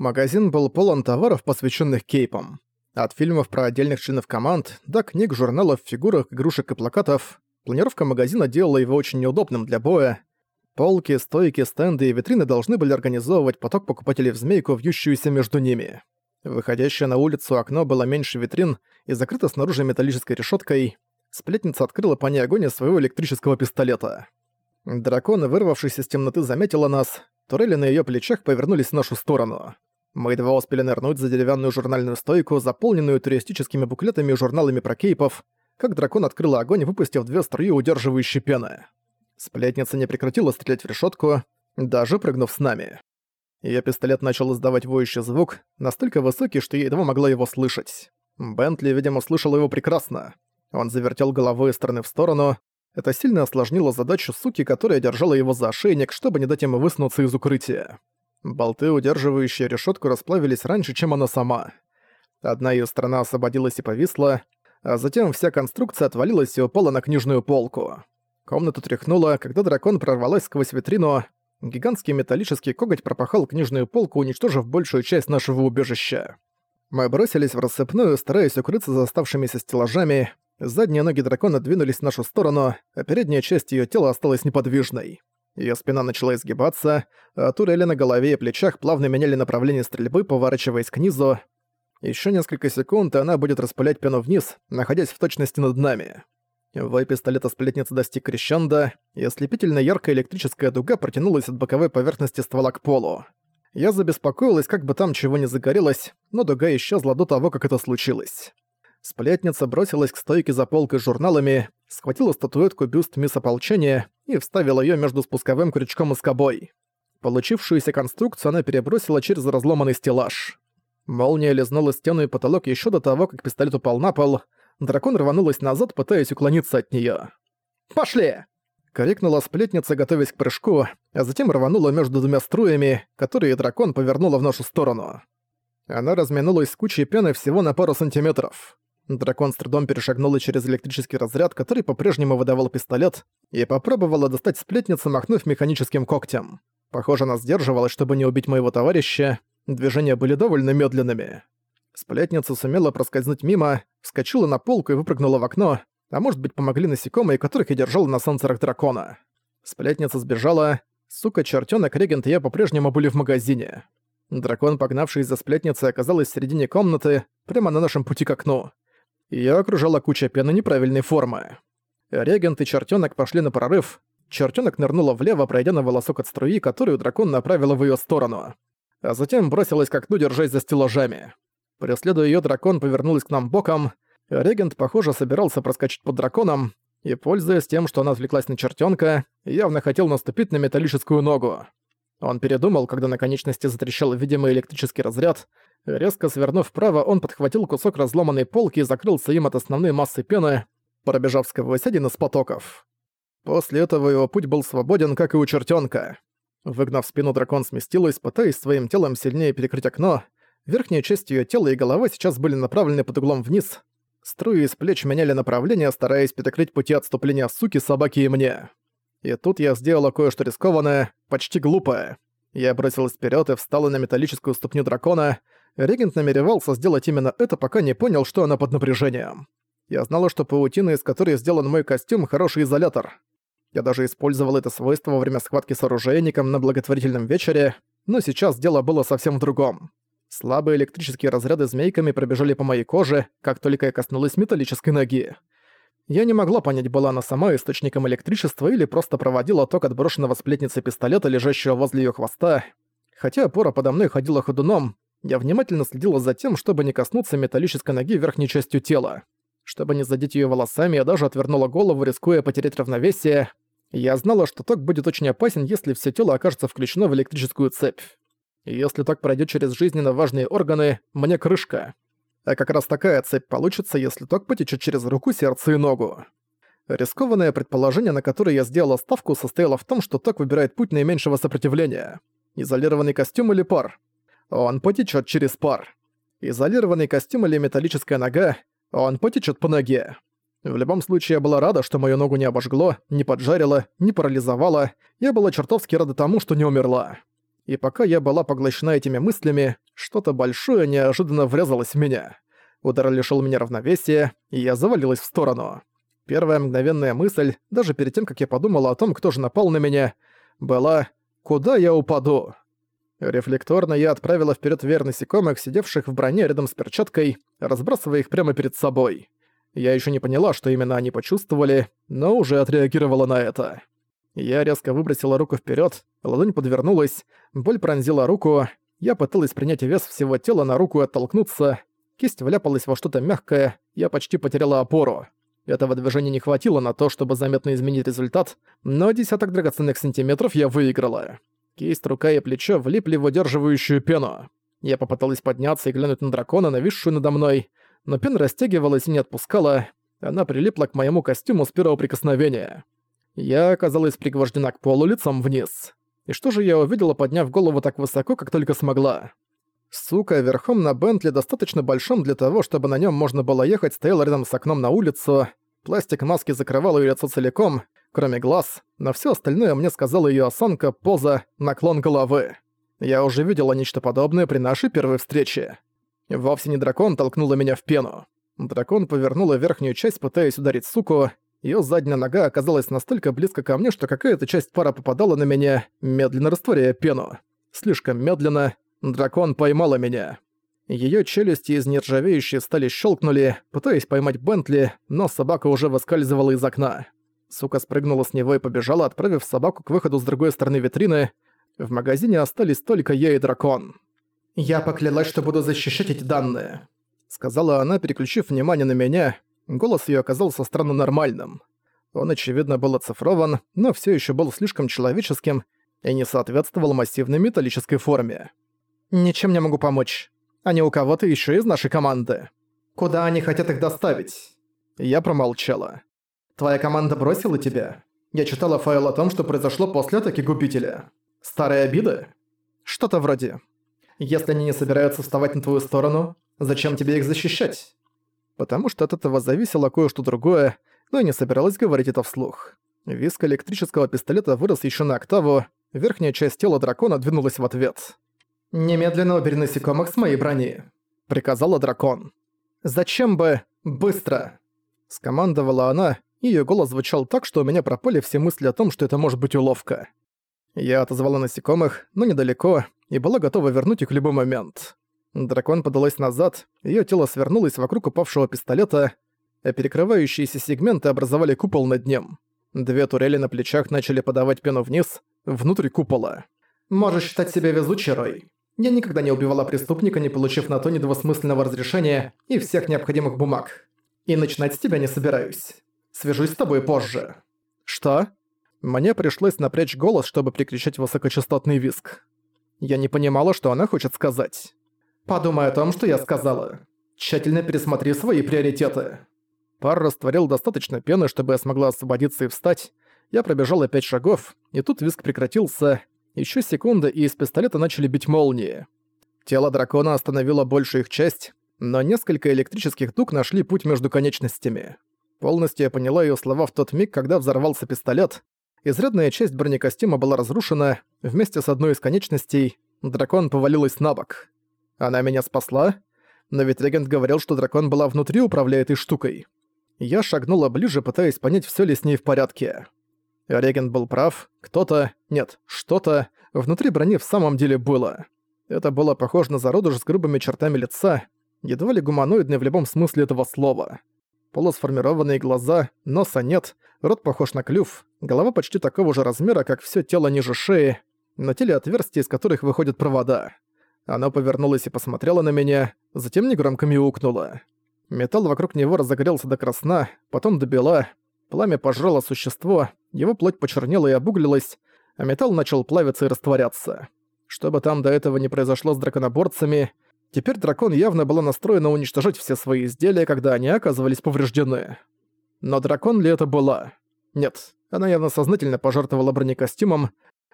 Магазин был полон товаров, посвященных кейпам. От фильмов про отдельных членов команд до книг, журналов, фигурок, игрушек и плакатов. Планировка магазина делала его очень неудобным для боя. Полки, стойки, стенды и витрины должны были организовывать поток покупателей в змейку, вьющуюся между ними. Выходящее на улицу окно было меньше витрин и закрыто снаружи металлической решеткой. Сплетница открыла по ней огонь из своего электрического пистолета. Дракон, вырвавшись из темноты, заметила нас. Турели на ее плечах повернулись в нашу сторону. Мы едва успели нырнуть за деревянную журнальную стойку, заполненную туристическими буклетами и журналами про кейпов, как дракон открыл огонь, выпустив две струи, удерживающие пены. Сплетница не прекратила стрелять в решетку, даже прыгнув с нами. Её пистолет начал издавать воющий звук, настолько высокий, что я едва могла его слышать. Бентли, видимо, слышал его прекрасно. Он завертел головой из стороны в сторону. Это сильно осложнило задачу суки, которая держала его за ошейник, чтобы не дать ему высунуться из укрытия. Болты, удерживающие решетку, расплавились раньше, чем она сама. Одна ее сторона освободилась и повисла, а затем вся конструкция отвалилась и упала на книжную полку. Комнату тряхнуло, когда дракон прорвалась сквозь витрину, Гигантский металлический коготь пропахал книжную полку, уничтожив большую часть нашего убежища. Мы бросились в рассыпную, стараясь укрыться за оставшимися стеллажами. Задние ноги дракона двинулись в нашу сторону, а передняя часть ее тела осталась неподвижной. Ее спина начала изгибаться, а турели на голове и плечах плавно меняли направление стрельбы, поворачиваясь к низу. Еще несколько секунд, и она будет распылять пену вниз, находясь в точности над нами. Вой пистолета сплетницы достиг крещенда, и ослепительно яркая электрическая дуга протянулась от боковой поверхности ствола к полу. Я забеспокоилась, как бы там чего не загорелось, но дуга исчезла до того, как это случилось. Сплетница бросилась к стойке за полкой с журналами, схватила статуэтку бюст мисс ополчения и вставила ее между спусковым крючком и скобой. Получившуюся конструкцию она перебросила через разломанный стеллаж. Молния лизнула стену и потолок еще до того, как пистолет упал на пол — Дракон рванулась назад, пытаясь уклониться от неё. «Пошли!» Крикнула сплетница, готовясь к прыжку, а затем рванула между двумя струями, которые дракон повернула в нашу сторону. Она разминулась с кучей пены всего на пару сантиметров. Дракон с трудом перешагнула через электрический разряд, который по-прежнему выдавал пистолет, и попробовала достать сплетницу, махнув механическим когтем. Похоже, она сдерживалась, чтобы не убить моего товарища. Движения были довольно медленными. Сплетница сумела проскользнуть мимо, вскочила на полку и выпрыгнула в окно, а может быть помогли насекомые, которых я держал на сенсорах дракона. Сплетница сбежала, сука, чертёнок, регент и я по-прежнему были в магазине. Дракон, погнавший за сплетницей, оказалась в середине комнаты, прямо на нашем пути к окну. Её окружала куча пены неправильной формы. Регент и чертёнок пошли на прорыв, чертёнок нырнула влево, пройдя на волосок от струи, которую дракон направила в её сторону. А затем бросилась к окну, держась за стеллажами. Преследуя её, дракон повернулась к нам боком. Регент, похоже, собирался проскочить под драконом, и, пользуясь тем, что она отвлеклась на чертёнка, явно хотел наступить на металлическую ногу. Он передумал, когда на конечности затрещал видимый электрический разряд. Резко свернув вправо, он подхватил кусок разломанной полки и закрылся им от основной массы пены, пробежав сквозь один из потоков. После этого его путь был свободен, как и у чертёнка. Выгнав спину, дракон сместилась, пытаясь своим телом сильнее перекрыть окно, Верхняя часть её тела и голова сейчас были направлены под углом вниз. Струи из плеч меняли направление, стараясь перекрыть пути отступления суки, собаки и мне. И тут я сделала кое-что рискованное, почти глупое. Я бросилась вперёд и встала на металлическую ступню дракона. Регент намеревался сделать именно это, пока не понял, что она под напряжением. Я знала, что паутина, из которой сделан мой костюм, хороший изолятор. Я даже использовал это свойство во время схватки с оружейником на благотворительном вечере, но сейчас дело было совсем в другом. Слабые электрические разряды змейками пробежали по моей коже, как только я коснулась металлической ноги. Я не могла понять, была она сама источником электричества или просто проводила ток от брошенного сплетницы пистолета, лежащего возле её хвоста. Хотя опора подо мной ходила ходуном, я внимательно следила за тем, чтобы не коснуться металлической ноги верхней частью тела. Чтобы не задеть её волосами, я даже отвернула голову, рискуя потерять равновесие. Я знала, что ток будет очень опасен, если всё тело окажется включено в электрическую цепь. Если так пройдет через жизненно важные органы, мне крышка. А как раз такая цепь получится, если ток потечет через руку, сердце и ногу. Рискованное предположение, на которое я сделала ставку, состояло в том, что ток выбирает путь наименьшего сопротивления. Изолированный костюм или пар? Он потечет через пар. Изолированный костюм или металлическая нога? Он потечет по ноге. В любом случае, я была рада, что мою ногу не обожгло, не поджарило, не парализовало. Я была чертовски рада тому, что не умерла. И пока я была поглощена этими мыслями, Что-то большое неожиданно врезалось в меня. Удар лишил меня равновесия, и я завалилась в сторону. Первая мгновенная мысль, даже перед тем, как я подумала о том, кто же напал на меня, была «Куда я упаду?». Рефлекторно я отправила вперед веер насекомых, сидевших в броне рядом с перчаткой, разбрасывая их прямо перед собой. Я еще не поняла, что именно они почувствовали, но уже отреагировала на это. Я резко выбросила руку вперед, ладонь подвернулась, боль пронзила руку, я пыталась принять вес всего тела на руку и оттолкнуться, кисть вляпалась во что-то мягкое, я почти потеряла опору. Этого движения не хватило на то, чтобы заметно изменить результат, но десяток драгоценных сантиметров я выиграла. Кисть, рука и плечо влипли в удерживающую пену. Я попыталась подняться и глянуть на дракона, нависшую надо мной, но пена растягивалась и не отпускала. Она прилипла к моему костюму с первого прикосновения. Я оказалась пригвождена к полу лицом вниз. И что же я увидела, подняв голову так высоко, как только смогла? Сука, верхом на Бентли достаточно большом для того, чтобы на нем можно было ехать, стояла рядом с окном на улицу. Пластик маски закрывал ее лицо целиком, кроме глаз, но все остальное мне сказала ее осанка, поза, наклон головы. Я уже видела нечто подобное при нашей первой встрече. Вовсе не дракон толкнула меня в пену. Дракон повернула верхнюю часть, пытаясь ударить суку. Ее задняя нога оказалась настолько близко ко мне, что какая-то часть пара попадала на меня, медленно растворяя пену. Слишком медленно. Дракон поймала меня. Ее челюсти из нержавеющей стали щелкнули, пытаясь поймать Бентли, но собака уже выскальзывала из окна. Сука спрыгнула с него и побежала, отправив собаку к выходу с другой стороны витрины. В магазине остались только я и дракон. «Я поклялась, что буду защищать эти данные», — сказала она, переключив внимание на меня. Голос её оказался странно нормальным. Он, очевидно, был оцифрован, но всё ещё был слишком человеческим и не соответствовал массивной металлической форме. «Ничем не могу помочь. Они у кого-то ещё из нашей команды. Куда они хотят их доставить?» Я промолчала. Твоя команда бросила тебя? Я читала файл о том, что произошло после атаки Губителя. Старые обиды? Что-то вроде. Если они не собираются вставать на твою сторону, зачем тебе их защищать? Потому что от этого зависело кое-что другое, но я не собиралась говорить это вслух. Виск электрического пистолета вырос еще на октаву, верхняя часть тела дракона двинулась в ответ. «Немедленно убери насекомых с моей брони», — приказала дракон. «Зачем бы... быстро?» — скомандовала она, Её голос звучал так, что у меня пропали все мысли о том, что это может быть уловка. Я отозвала насекомых, но недалеко, и была готова вернуть их в любой момент. Дракон подалась назад, её тело свернулось вокруг упавшего пистолета, а перекрывающиеся сегменты образовали купол над ним. Две турели на плечах начали подавать пену вниз, внутрь купола. «Можешь считать себя везучей, Рой. Я никогда не убивала преступника, не получив на то недвусмысленного разрешения и всех необходимых бумаг. И начинать с тебя не собираюсь. Свяжусь с тобой позже». «Что?» Мне пришлось напрячь голос, чтобы прикричать высокочастотный виск. Я не понимала, что она хочет сказать. «Подумай о том, что я сказала. Тщательно пересмотри свои приоритеты». Пар растворил достаточно пены, чтобы я смогла освободиться и встать. Я пробежала пять шагов, и тут виск прекратился. Еще секунда, и из пистолета начали бить молнии. Тело дракона остановило большую их часть, но несколько электрических дуг нашли путь между конечностями. Полностью я поняла её слова в тот миг, когда взорвался пистолет. Изрядная часть бронекостюма была разрушена, вместе с одной из конечностей дракон повалилась на бок. Она меня спасла? Но ведь регент говорил, что дракон была внутри, управляя этой штукой. Я шагнула ближе, пытаясь понять, всё ли с ней в порядке. Регент был прав, кто-то, нет, что-то внутри брони в самом деле было. Это было похоже на зародыш с грубыми чертами лица, едва ли гуманоидный в любом смысле этого слова полусформированные глаза, носа нет, рот похож на клюв, голова почти такого же размера, как все тело ниже шеи, на теле отверстия, из которых выходят провода. Она повернулась и посмотрела на меня, затем негромко мяукнула. Металл вокруг него разогрелся до красна, потом до бела. Пламя пожрало существо, его плоть почернела и обуглилась, а металл начал плавиться и растворяться. Что бы там до этого не произошло с драконоборцами, Теперь дракон явно была настроена уничтожать все свои изделия, когда они оказывались повреждены. Но дракон ли это была? Нет, она явно сознательно пожертвовала бронекостюмом,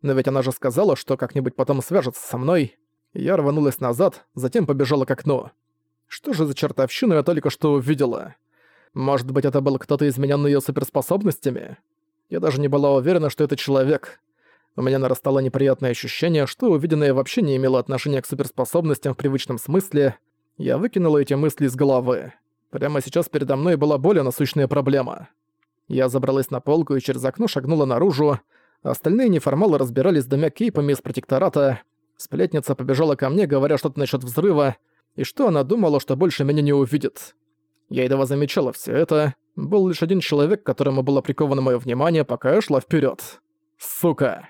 но ведь она же сказала, что как-нибудь потом свяжется со мной. Я рванулась назад, затем побежала к окну. Что же за чертовщину я только что увидела? Может быть, это был кто-то измененный её суперспособностями? Я даже не была уверена, что это человек. У меня нарастало неприятное ощущение, что увиденное вообще не имело отношения к суперспособностям в привычном смысле. Я выкинула эти мысли из головы. Прямо сейчас передо мной была более насущная проблема. Я забралась на полку и через окно шагнула наружу. Остальные неформалы разбирались с двумя кейпами из протектората. Сплетница побежала ко мне, говоря что-то насчет взрыва, и что она думала, что больше меня не увидит. Я едва замечала все это. Был лишь один человек, которому было приковано мое внимание, пока я шла вперед. Сука.